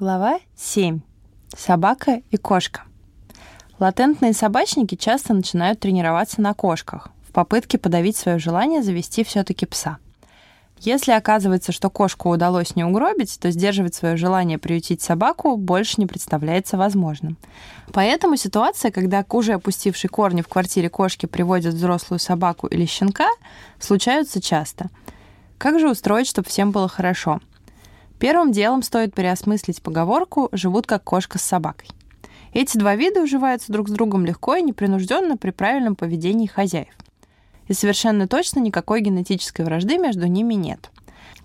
Глава 7. Собака и кошка. Латентные собачники часто начинают тренироваться на кошках в попытке подавить свое желание завести все-таки пса. Если оказывается, что кошку удалось не угробить, то сдерживать свое желание приютить собаку больше не представляется возможным. Поэтому ситуация, когда к уже опустившей корни в квартире кошки приводят взрослую собаку или щенка, случаются часто. Как же устроить, чтобы всем было хорошо? Первым делом стоит переосмыслить поговорку «живут как кошка с собакой». Эти два вида уживаются друг с другом легко и непринужденно при правильном поведении хозяев. И совершенно точно никакой генетической вражды между ними нет.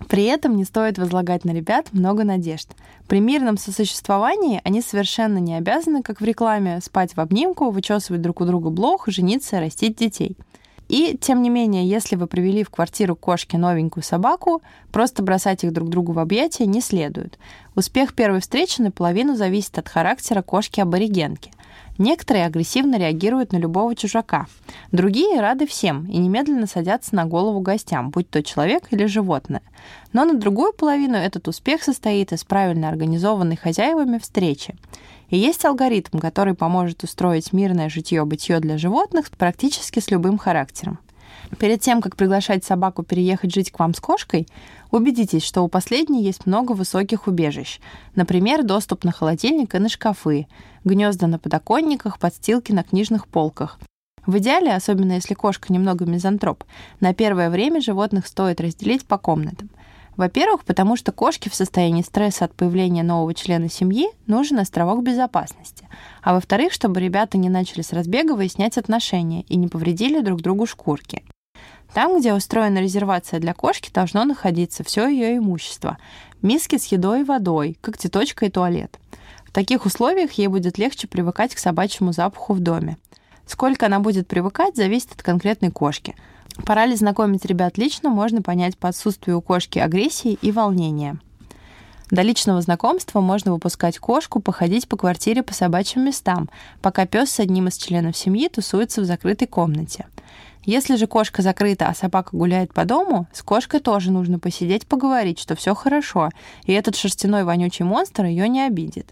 При этом не стоит возлагать на ребят много надежд. При мирном сосуществовании они совершенно не обязаны, как в рекламе, спать в обнимку, вычесывать друг у друга блох, жениться и растить детей – и, тем не менее, если вы привели в квартиру кошки новенькую собаку, просто бросать их друг другу в объятия не следует. Успех первой встречи наполовину зависит от характера кошки-аборигенки. Некоторые агрессивно реагируют на любого чужака. Другие рады всем и немедленно садятся на голову гостям, будь то человек или животное. Но на другую половину этот успех состоит из правильно организованной хозяевами встречи. И есть алгоритм, который поможет устроить мирное житье-бытие для животных практически с любым характером. Перед тем, как приглашать собаку переехать жить к вам с кошкой, убедитесь, что у последней есть много высоких убежищ. Например, доступ на холодильник и на шкафы, гнезда на подоконниках, подстилки на книжных полках. В идеале, особенно если кошка немного мизантроп, на первое время животных стоит разделить по комнатам – во-первых, потому что кошке в состоянии стресса от появления нового члена семьи нужен островок безопасности. А во-вторых, чтобы ребята не начали с разбега выяснять отношения и не повредили друг другу шкурки. Там, где устроена резервация для кошки, должно находиться все ее имущество. Миски с едой и водой, когтеточка и туалет. В таких условиях ей будет легче привыкать к собачьему запаху в доме. Сколько она будет привыкать, зависит от конкретной кошки – Пора ли знакомить ребят лично, можно понять по отсутствию у кошки агрессии и волнения. До личного знакомства можно выпускать кошку походить по квартире по собачьим местам, пока пес с одним из членов семьи тусуется в закрытой комнате. Если же кошка закрыта, а собака гуляет по дому, с кошкой тоже нужно посидеть, поговорить, что все хорошо, и этот шерстяной вонючий монстр ее не обидит.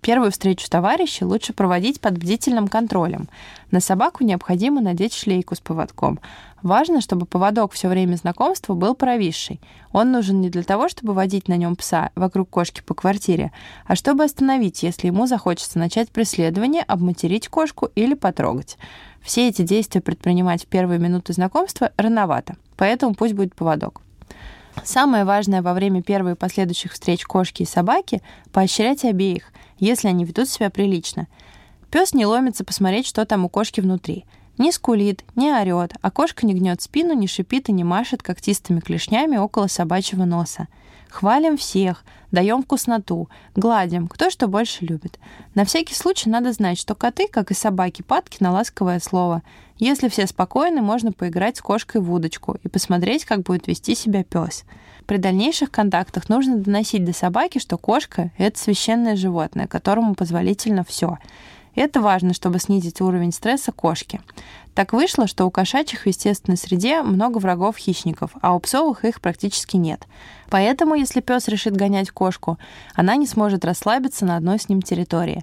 Первую встречу товарищей лучше проводить под бдительным контролем. На собаку необходимо надеть шлейку с поводком. Важно, чтобы поводок все время знакомства был провисший. Он нужен не для того, чтобы водить на нем пса вокруг кошки по квартире, а чтобы остановить, если ему захочется начать преследование, обматерить кошку или потрогать. Все эти действия предпринимать в первые минуты знакомства рановато, поэтому пусть будет поводок. Самое важное во время первой и последующих встреч кошки и собаки – поощрять обеих, если они ведут себя прилично. Пес не ломится посмотреть, что там у кошки внутри. Не скулит, не орет, а кошка не гнет спину, не шипит и не машет когтистыми клешнями около собачьего носа. Хвалим всех, даем вкусноту, гладим, кто что больше любит. На всякий случай надо знать, что коты, как и собаки, падки на ласковое слово. Если все спокойны, можно поиграть с кошкой в удочку и посмотреть, как будет вести себя пес. При дальнейших контактах нужно доносить до собаки, что кошка — это священное животное, которому позволительно все. Это важно, чтобы снизить уровень стресса кошки. Так вышло, что у кошачьих в естественной среде много врагов-хищников, а у псовых их практически нет. Поэтому, если пес решит гонять кошку, она не сможет расслабиться на одной с ним территории.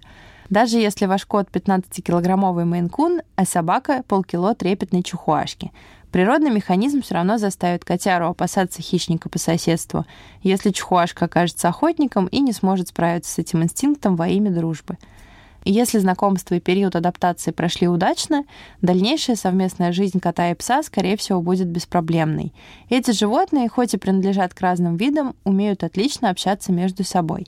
Даже если ваш кот 15-килограммовый мейн-кун, а собака — полкило трепетной чухуашки. Природный механизм все равно заставит котяру опасаться хищника по соседству, если чухуашка окажется охотником и не сможет справиться с этим инстинктом во имя дружбы. Если знакомство и период адаптации прошли удачно, дальнейшая совместная жизнь кота и пса, скорее всего, будет беспроблемной. Эти животные, хоть и принадлежат к разным видам, умеют отлично общаться между собой.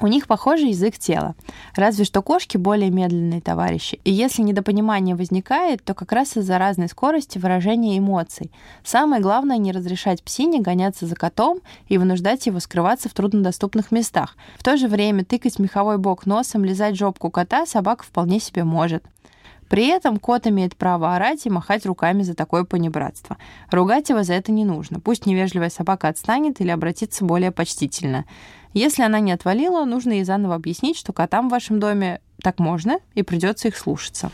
У них похожий язык тела. Разве что кошки более медленные товарищи. И если недопонимание возникает, то как раз из-за разной скорости выражения эмоций. Самое главное не разрешать псине гоняться за котом и вынуждать его скрываться в труднодоступных местах. В то же время тыкать меховой бок носом, лизать жопку кота кота собака вполне себе может. При этом кот имеет право орать и махать руками за такое понебратство. Ругать его за это не нужно. Пусть невежливая собака отстанет или обратится более почтительно. Если она не отвалила, нужно ей заново объяснить, что котам в вашем доме так можно и придется их слушаться.